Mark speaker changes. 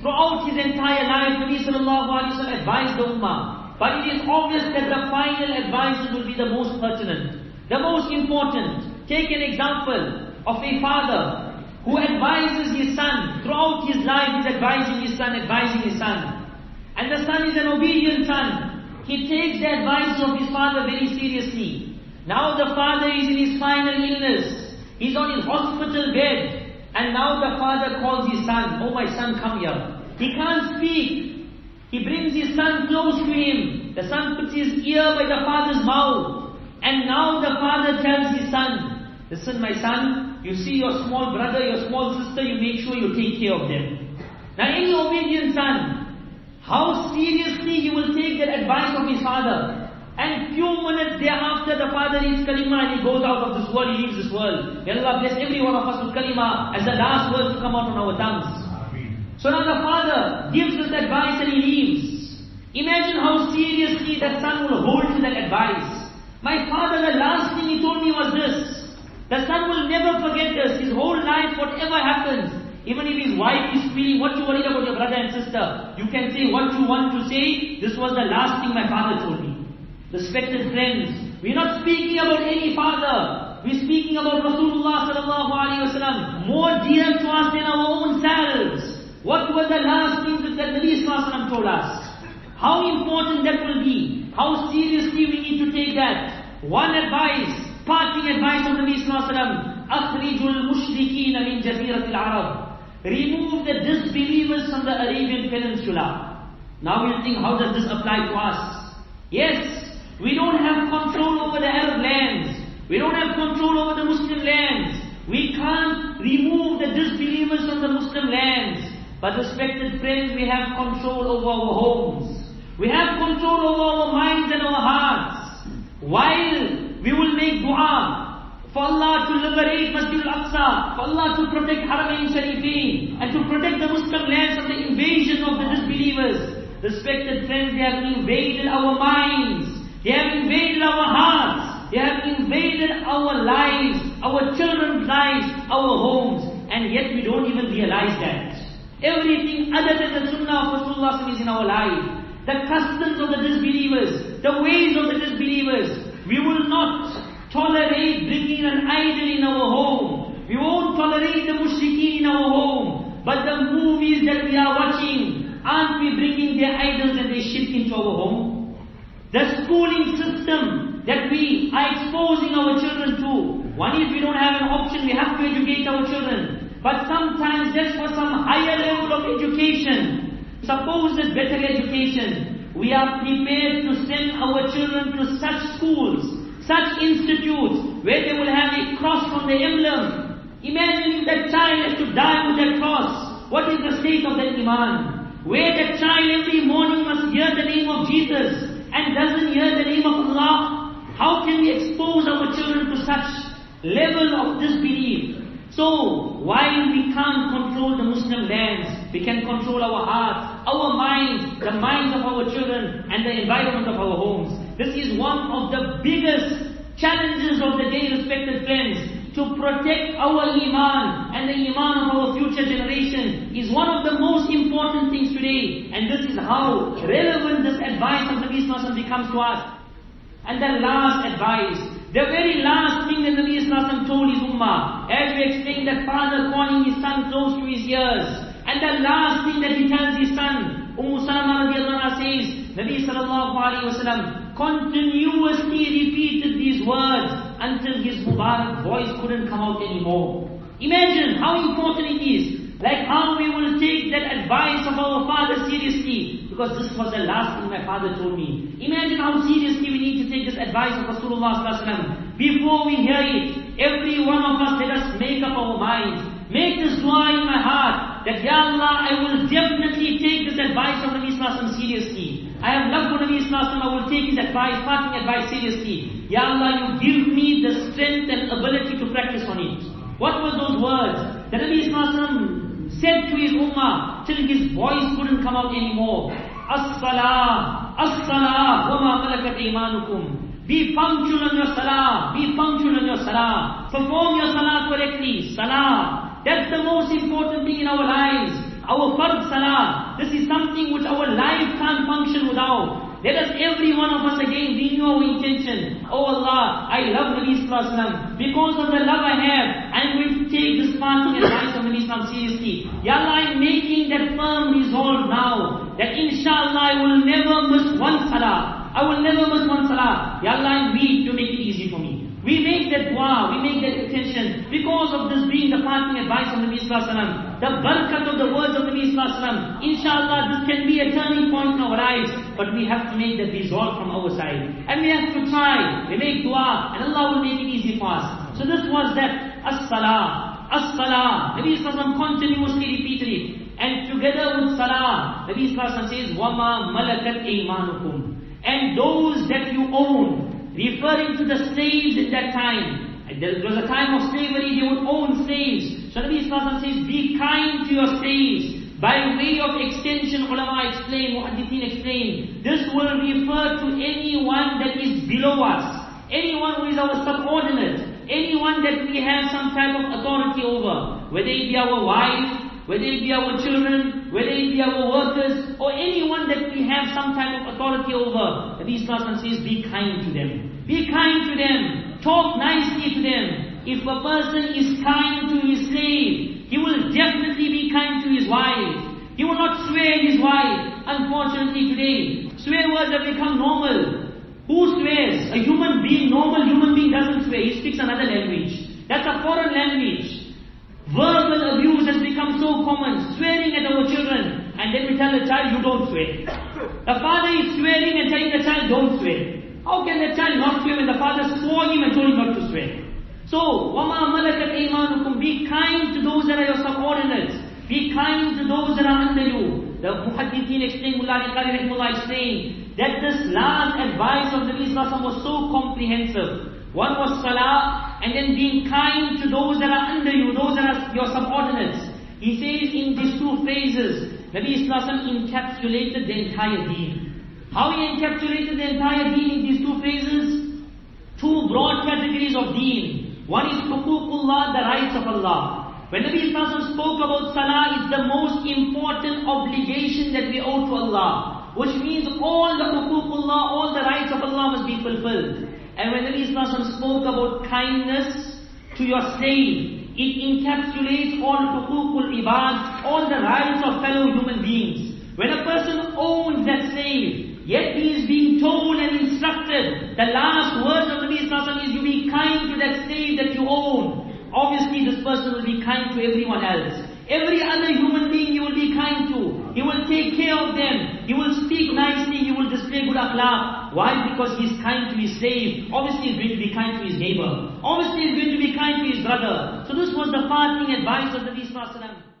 Speaker 1: Throughout his entire life, Nabi sallallahu alayhi wa advised the ummah. But it is obvious that the final advices will be the most pertinent, the most important. Take an example of a father who advises his son. Throughout his life, he's advising his son, advising his son. And the son is an obedient son. He takes the advice of his father very seriously. Now the father is in his final illness. He's on his hospital bed. And now the father calls his son, Oh my son, come here. He can't speak. He brings his son close to him. The son puts his ear by the father's mouth. And now the father tells his son, Listen my son, you see your small brother, your small sister, you make sure you take care of them. Now any obedient son, how seriously he will take that advice of his father. And few minutes thereafter, the father reads kalima and he goes out of this world, he leaves this world. May Allah bless every one of us with kalima as the last words to come out on our tongues. So now the father gives this advice and he leaves. Imagine how seriously that son will hold to that advice. My father, the last thing he told me was this. The son will never forget this. His whole life, whatever happens, even if his wife is feeling what you worried about your brother and sister, you can say what you want to say. This was the last thing my father told me. Respected friends, we're not speaking about any father. We're speaking about Rasulullah sallallahu alaihi wasallam, more dear to us than our own selves. What were the last things that the Nabi sallallahu told us? How important that will be. How seriously we need to take that. One advice, parting advice of the Nabi sallallahu alaihi wasallam, أخرج المشركين من جزيرة العرب remove the disbelievers from the Arabian Peninsula. Now we'll think, how does this apply to us? Yes, we don't have control over the Arab lands. We don't have control over the Muslim lands. We can't remove the disbelievers from the Muslim lands. But respected friends, we have control over our homes. We have control over our minds and our hearts. While we will make dua, for Allah to liberate Masjid al-Aqsa, for Allah to protect Haramain Sharifin, and to protect the Muslim lands from the invasion of the disbelievers. Respected friends, they have invaded our minds, they have invaded our hearts, they have invaded our lives, our children's lives, our homes, and yet we don't even realize that. Everything other than the Sunnah of Rasulullah is in our life. The customs of the disbelievers, the ways of the disbelievers, we will not tolerate bringing an idol in our home. We won't tolerate the mushrikeen in our home. But the movies that we are watching, aren't we bringing their idols and their shirk into our home? The schooling system that we are exposing our children to. One is we don't have an option, we have to educate our children. But sometimes just for some higher level of education, suppose that better education, we are prepared to send our children to such schools such institutes where they will have a cross on the emblem. Imagine that child has to die with that cross. What is the state of that iman? Where that child every morning must hear the name of Jesus and doesn't hear the name of Allah. How can we expose our children to such level of disbelief? So, while we can't control the Muslim lands, we can control our hearts, our minds, the minds of our children, and the environment of our homes. This is one of the biggest challenges of the day, respected friends. To protect our iman and the iman of our future generation is one of the most important things today. And this is how relevant this advice of Nabi Sallallahu becomes to us. And the last advice, the very last thing that Nabi Sallallahu told his ummah, as we explained that father calling his son close to his ears. And the last thing that he tells his son, Umm Salama radiallahu says, Nabi sallallahu alayhi wa sallam continuously repeated these words until his Mubarak voice couldn't come out anymore. Imagine how important it is. Like how we will take that advice of our father seriously. Because this was the last thing my father told me. Imagine how seriously we need to take this advice of Rasulullah Before we hear it, every one of us let us make up our minds. Make this dua in my heart that Ya Allah, I will definitely take this advice of Nabi Sallallahu seriously. I have loved for Nabi Sallallahu I will take his advice, parting advice seriously. Ya Allah, you give me the strength and ability to practice on it. What were those words? Nabi Sallallahu said to his ummah till his voice couldn't come out anymore. As-salah, as-salah, wa ma malakat imanukum. Be punctual on your salah, be punctual on your salah. Perform your salah correctly, salah. That's the most important thing in our lives. our fard salah. This is something which our life can't function without. Let us, every one of us again, renew our intention. Oh Allah, I love Nabi Sallallahu Because of the love I have, I'm going to take this fasting advice of Nabi Sallallahu seriously. Ya Allah, I'm making that firm resolve now, that inshallah I will never miss one salah. I will never miss one salah. Ya Allah, weak, you make it easy for me. We make that dua, we make that intention because of this being the parting advice of Nabi Sallallahu the barakat of the words of Nabi Sallallahu Inshallah, this can be a turning point in our lives, but we have to make that resolve from our side. And we have to try, we make dua, and Allah will make it easy for us. So this was that, as-salah, as-salah. Nabi Sallallahu continuously repeated it. And together with salah, Nabi Sallallahu says, وَمَا مَلَكَتْ إِيمَانُكُمْ And those that you own, referring to the slaves in that time. There was a time of slavery, they would own slaves. So Nabi Sallallahu says, be kind to your slaves. By way of extension, ulama explain, muhaddithin explain, this will refer to anyone that is below us. Anyone who is our subordinate. Anyone that we have some type of authority over. Whether it be our wife, whether it be our children, whether it be our workers, or anyone that we have some type of authority over, Nabi Sallallahu says, be kind to them. Be kind to them. Talk nicely to them. If a person is kind to his slave, he will definitely be kind to his wife. He will not swear his wife. Unfortunately today, swear words have become normal. Who swears? A human being, normal human being doesn't swear. He speaks another language. That's a foreign language. Verbal abuse has become so common, swearing at our children, and then we tell the child, you don't swear. The father is swearing and telling the child, don't swear. How can the child not swear when the father swore him and told him not to swear? So, وَمَا مَلَكَتْ إِيمَانُكُمْ Be kind to those that are your subordinates. Be kind to those that are under you. The Muhaddithin explained, Mullah Qari Rahimullah explained, that this last advice of the Islam was so comprehensive. One was salah, and then being kind to those that are under you, those that are your subordinates. He says in these two phrases, Nabi Islam encapsulated the entire deen. How he encapsulated the entire deen in these two phrases? Two broad categories of deen. One is huququllah, the rights of Allah. When Nabi Islam spoke about salah, it's the most important obligation that we owe to Allah. Which means all the huququllah, all the rights of Allah must be fulfilled. And when the Islam spoke about kindness to your slave, it encapsulates all hukukul ibad, all the rights of fellow human beings. When a person owns that slave, yet he is being told and instructed, the last words of the Islam is you be kind to that slave that you own. Obviously this person will be kind to everyone else. Every other human being you will be kind to. He will take care of them. He will speak nicely. He will display good akhlaq. Why? Because he is kind to his slave. Obviously he's going to be kind to his neighbor. Obviously he's going to be kind to his brother. So this was the fasting advice of the Nabi